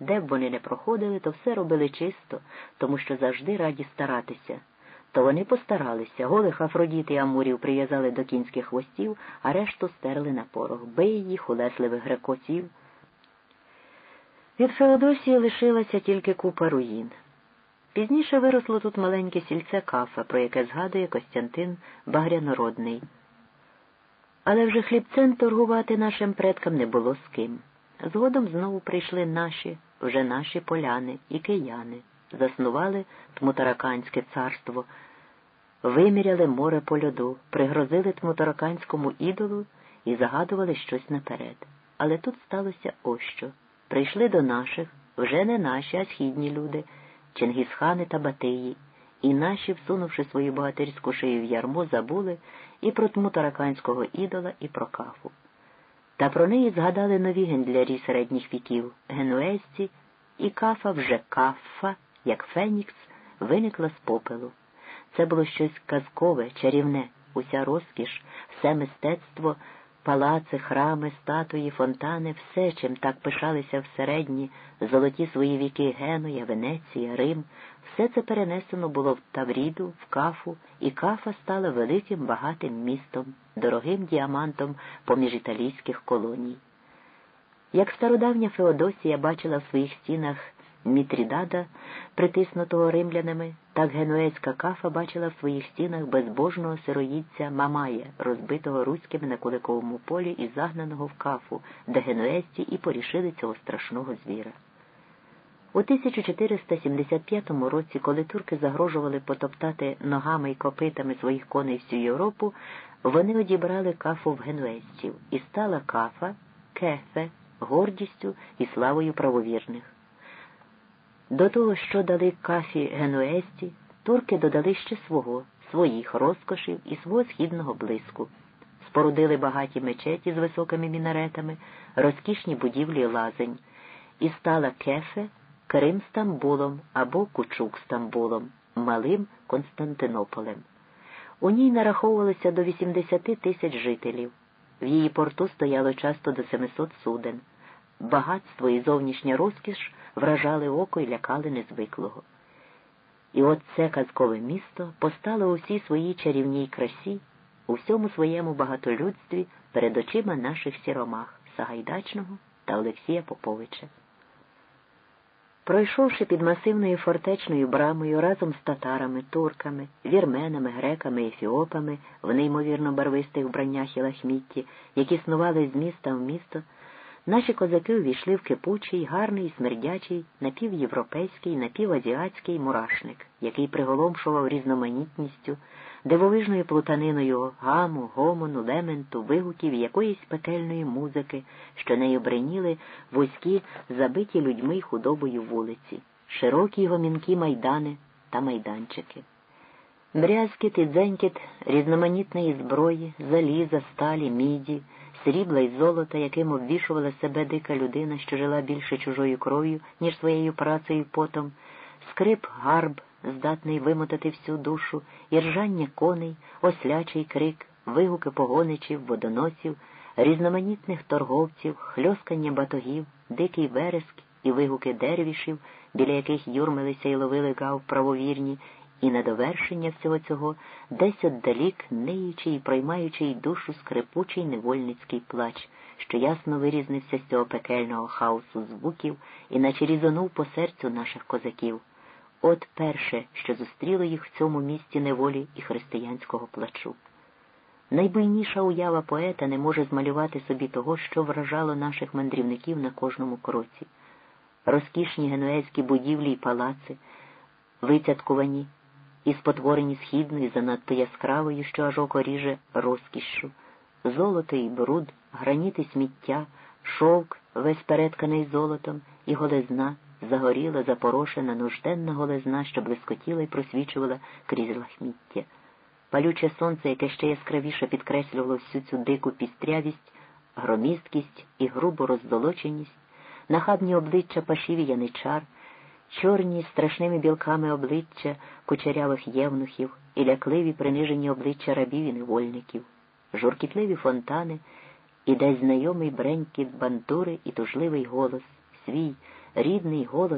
Де б вони не проходили, то все робили чисто, тому що завжди раді старатися. То вони постаралися, голих Афродіт і Амурів прив'язали до кінських хвостів, а решту стерли на порох, бий їх, улесливих грекотів. Від Феодосії лишилася тільки купа руїн. Пізніше виросло тут маленьке сільце кафа, про яке згадує Костянтин Багрянородний. Але вже хлібцем торгувати нашим предкам не було з ким. Згодом знову прийшли наші, вже наші поляни і кияни, заснували Тмутараканське царство, виміряли море по льоду, пригрозили Тмутараканському ідолу і загадували щось наперед. Але тут сталося ось що. Прийшли до наших, вже не наші, а східні люди, Чингісхани та Батиї, і наші, всунувши свою богатирську шию в ярмо, забули і про тмутараканського ідола, і про кафу. Та про неї згадали нові гендлярі середніх віків, генуезці, і кафа вже кафа, як Фенікс, виникла з попелу. Це було щось казкове, чарівне, уся розкіш, все мистецтво, палаци, храми, статуї, фонтани, все, чим так пишалися в середні, золоті свої віки Генуя, Венеція, Рим, все це перенесено було в Тавріду, в Кафу, і Кафа стала великим багатим містом, дорогим діамантом поміж італійських колоній. Як стародавня Феодосія бачила в своїх стінах Мітрідада, притиснутого римлянами, так генуезька кафа бачила в своїх стінах безбожного сироїдця Мамая, розбитого руськими на Куликовому полі і загнаного в кафу, де генуезці і порішили цього страшного звіра. У 1475 році, коли турки загрожували потоптати ногами й копитами своїх коней всю Європу, вони одібрали кафу в генуезців, і стала кафа, кефе, гордістю і славою правовірних. До того, що дали кафі генуезці, турки додали ще свого, своїх розкошів і свого східного блиску. Спорудили багаті мечеті з високими мінаретами, розкішні будівлі лазень, і стала кефе Крим Стамбулом або Кучук Стамбулом, малим Константинополем. У ній нараховувалося до 80 тисяч жителів. В її порту стояло часто до 700 суден. Багатство і зовнішня розкіш вражали око і лякали незвиклого. І от це казкове місто постало у всій своїй чарівній красі, у всьому своєму багатолюдстві перед очима наших сіромах Сагайдачного та Олексія Поповича. Пройшовши під масивною фортечною брамою разом з татарами, турками, вірменами, греками, ефіопами в неймовірно барвистих вбраннях і лахмітті, які снували з міста в місто, наші козаки увійшли в кипучий, гарний, смердячий, напівєвропейський, напівазіатський мурашник, який приголомшував різноманітністю, дивовижною плутаниною гаму, гомону, лементу, вигуків якоїсь пекельної музики, що нею бреніли вузькі, забиті людьми й худобою вулиці, широкі гомінкі майдани та майданчики. Брязкіт і дзенькіт різноманітної зброї, заліза, сталі, міді, срібла й золота, яким обвішувала себе дика людина, що жила більше чужою кров'ю, ніж своєю працею потом, скрип, гарб, здатний вимотати всю душу, і ржання коней, ослячий крик, вигуки погоничів, водоносів, різноманітних торговців, хльоскання батогів, дикий вереск і вигуки дервішів, біля яких юрмилися і ловили гав правовірні, і на довершення всього цього десь отдалік ниючий і проймаючий душу скрипучий невольницький плач, що ясно вирізнився з цього пекельного хаосу звуків і наче різонув по серцю наших козаків. От перше, що зустріло їх в цьому місті неволі і християнського плачу. Найбуйніша уява поета не може змалювати собі того, що вражало наших мандрівників на кожному кроці. Розкішні генуезькі будівлі й палаци, вицяткувані і спотворені східною, занадто яскравою, що аж око ріже розкішшю, золото і бруд, граніти сміття, шовк, весь перетканий золотом, і голезна загоріла, запорошена, нужденна голезна, що блискотіла і просвічувала крізь лахміття. Палюче сонце, яке ще яскравіше підкреслювало всю цю дику пістрявість, громісткість і грубу роздолоченість, нахабні обличчя пашів і яничар, чорні страшними білками обличчя кучерявих євнухів і лякливі принижені обличчя рабів і невольників, журкітливі фонтани і десь знайомий бренькіт бандури і тужливий голос, свій, рідний голос